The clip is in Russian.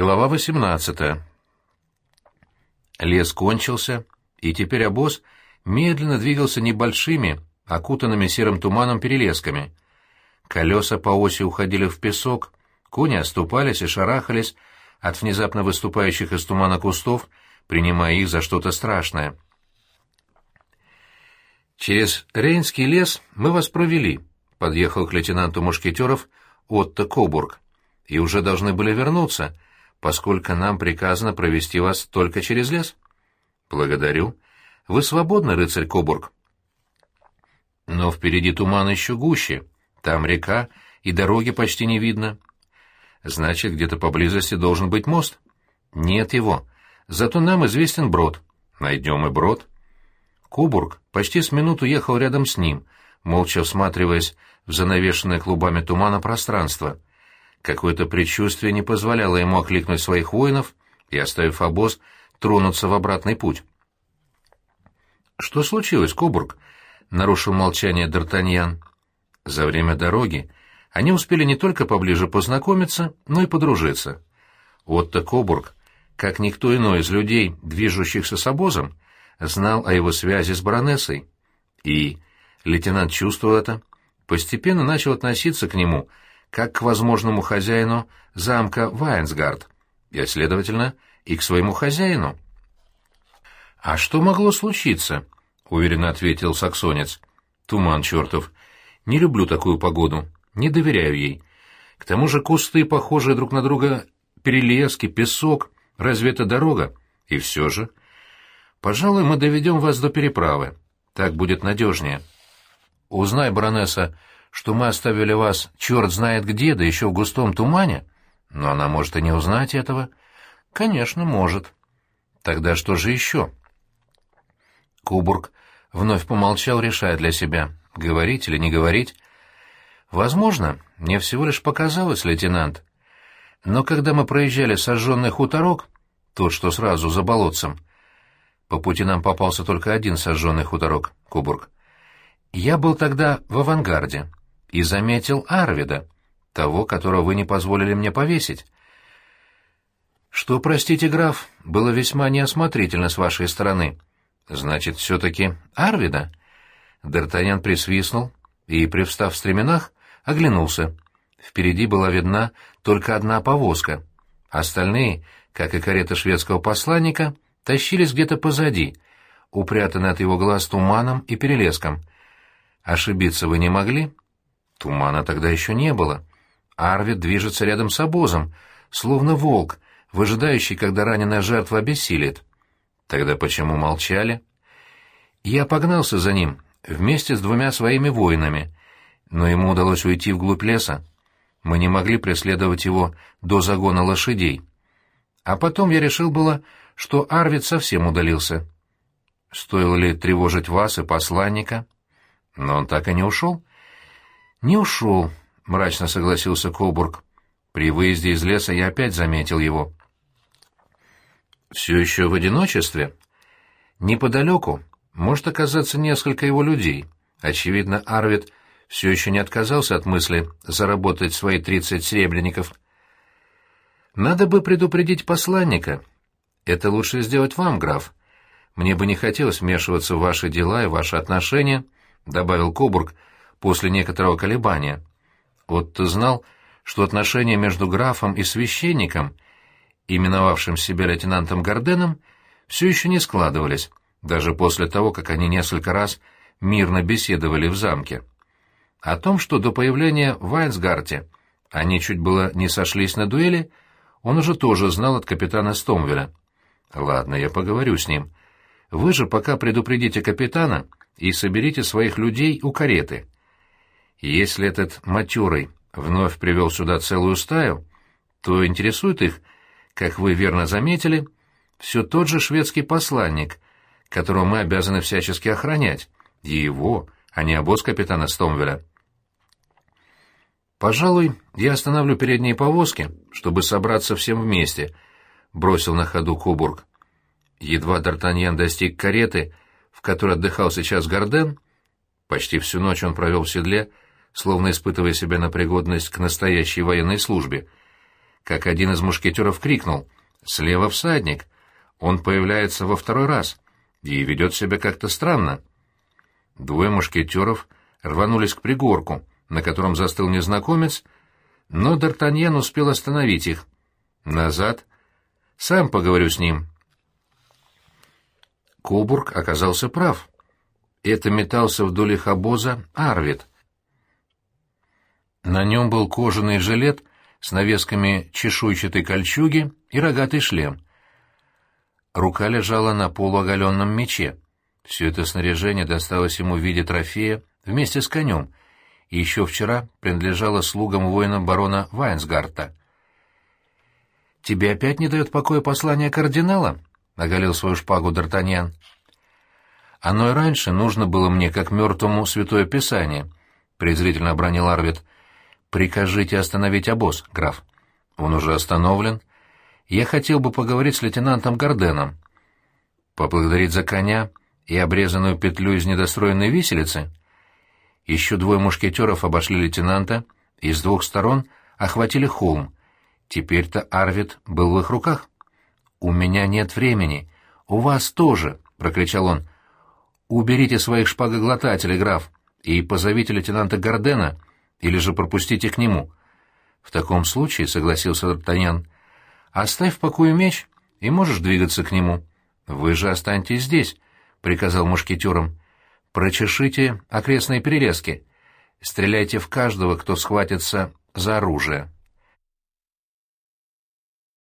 Глава 18. Лес кончился, и теперь обоз медленно двигался небольшими, окутанными серым туманом перелесками. Колеса по оси уходили в песок, кони оступались и шарахались от внезапно выступающих из тумана кустов, принимая их за что-то страшное. Через Рейнский лес мы вас провели, подъехал к лейтенанту Мушкетеров Отто Кобург, и уже должны были вернуться, поскольку нам приказано провести вас только через лес. Благодарю. Вы свободны, рыцарь Кобург. Но впереди туман еще гуще, там река, и дороги почти не видно. Значит, где-то поблизости должен быть мост. Нет его. Зато нам известен брод. Найдем и брод. Кубург почти с минуту ехал рядом с ним, молча всматриваясь в занавешенное клубами тумана пространство. Какое-то предчувствие не позволяло ему окликнуть своих воинов и, оставив обоз, тронуться в обратный путь. «Что случилось, Кубург?» — нарушил молчание Д'Артаньян. За время дороги они успели не только поближе познакомиться, но и подружиться. Отто Кобург, как никто иной из людей, движущихся с обозом, знал о его связи с баронессой. И лейтенант чувствовал это, постепенно начал относиться к нему как к возможному хозяину замка Вайнсгард, и, следовательно, и к своему хозяину. «А что могло случиться?» — уверенно ответил саксонец. «Туман чертов. Не люблю такую погоду. Не доверяю ей. К тому же кусты, похожие друг на друга, перелески, песок. Разве это дорога? И все же...» Пожалуй, мы доведем вас до переправы. Так будет надежнее. Узнай, баронесса, что мы оставили вас черт знает где, да еще в густом тумане. Но она может и не узнать этого. Конечно, может. Тогда что же еще? Кубург вновь помолчал, решая для себя, говорить или не говорить. Возможно, мне всего лишь показалось, лейтенант. Но когда мы проезжали сожженный хуторок, тот, что сразу за болотцем, по пути нам попался только один сожженный хуторок, Кубург. Я был тогда в авангарде и заметил Арвида, того, которого вы не позволили мне повесить. Что, простите, граф, было весьма неосмотрительно с вашей стороны. Значит, все-таки Арвида? Д'Артаньян присвистнул и, привстав в стременах, оглянулся. Впереди была видна только одна повозка. Остальные, как и карета шведского посланника, — тащились где-то позади, упрятанные от его глаз туманом и перелеском. Ошибиться вы не могли? Тумана тогда еще не было. Арвид движется рядом с обозом, словно волк, выжидающий, когда раненая жертва обессилит. Тогда почему молчали? Я погнался за ним, вместе с двумя своими воинами, но ему удалось уйти вглубь леса. Мы не могли преследовать его до загона лошадей. А потом я решил было, что Арвид совсем удалился. Стоило ли тревожить вас и посланника? Но он так и не ушел. Не ушел, мрачно согласился Кобург. При выезде из леса я опять заметил его. Все еще в одиночестве? Неподалеку может оказаться несколько его людей. Очевидно, Арвид все еще не отказался от мысли заработать свои тридцать серебряников. Надо бы предупредить посланника, это лучше сделать вам, граф. Мне бы не хотелось вмешиваться в ваши дела и ваши отношения, — добавил Кобург после некоторого колебания. Вот ты знал, что отношения между графом и священником, именовавшим себя лейтенантом Горденом, все еще не складывались, даже после того, как они несколько раз мирно беседовали в замке. О том, что до появления в Вайнсгарте они чуть было не сошлись на дуэли, он уже тоже знал от капитана Стомвеля. Ладно, я поговорю с ним. Вы же пока предупредите капитана и соберите своих людей у кареты. Если этот матерый вновь привел сюда целую стаю, то интересует их, как вы верно заметили, все тот же шведский посланник, которого мы обязаны всячески охранять, его, а не обоз капитана Стомвеля. Пожалуй, я остановлю передние повозки, чтобы собраться всем вместе —— бросил на ходу Кубург. Едва Д'Артаньян достиг кареты, в которой отдыхал сейчас Горден, почти всю ночь он провел в седле, словно испытывая себя на пригодность к настоящей военной службе, как один из мушкетеров крикнул «Слева всадник!» Он появляется во второй раз и ведет себя как-то странно. Двое мушкетеров рванулись к пригорку, на котором застыл незнакомец, но Д'Артаньян успел остановить их. «Назад. Сам поговорю с ним». Кобург оказался прав. Это метался вдоль их обоза Арвид. На нем был кожаный жилет с навесками чешуйчатой кольчуги и рогатый шлем. Рука лежала на полуоголенном мече. Все это снаряжение досталось ему в виде трофея вместе с конем, и еще вчера принадлежало слугам воинам барона Вайнсгарта. «Тебе опять не дает покоя послание кардинала?» — оголил свою шпагу Д'Артаньян. «Оно и раньше нужно было мне, как мертвому, святое писание», — презрительно обронил Арвид. «Прикажите остановить обоз, граф». «Он уже остановлен. Я хотел бы поговорить с лейтенантом Гарденом. Поблагодарить за коня и обрезанную петлю из недостроенной виселицы?» Еще двое мушкетеров обошли лейтенанта и с двух сторон охватили холм. Теперь-то Арвид был в их руках. «У меня нет времени. У вас тоже!» — прокричал он. «Уберите своих шпагоглотателей, граф, и позовите лейтенанта Гардена, или же пропустите к нему». «В таком случае», — согласился Д'Артаньян, — «оставь в покое меч, и можешь двигаться к нему». «Вы же останьтесь здесь», — приказал мушкетерам. Прочешите окрестные перелески. Стреляйте в каждого, кто схватится за оружие.